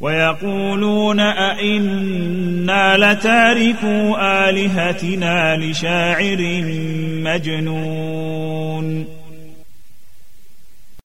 ويقولون أئنا لتاركوا آلهتنا لشاعر مجنون.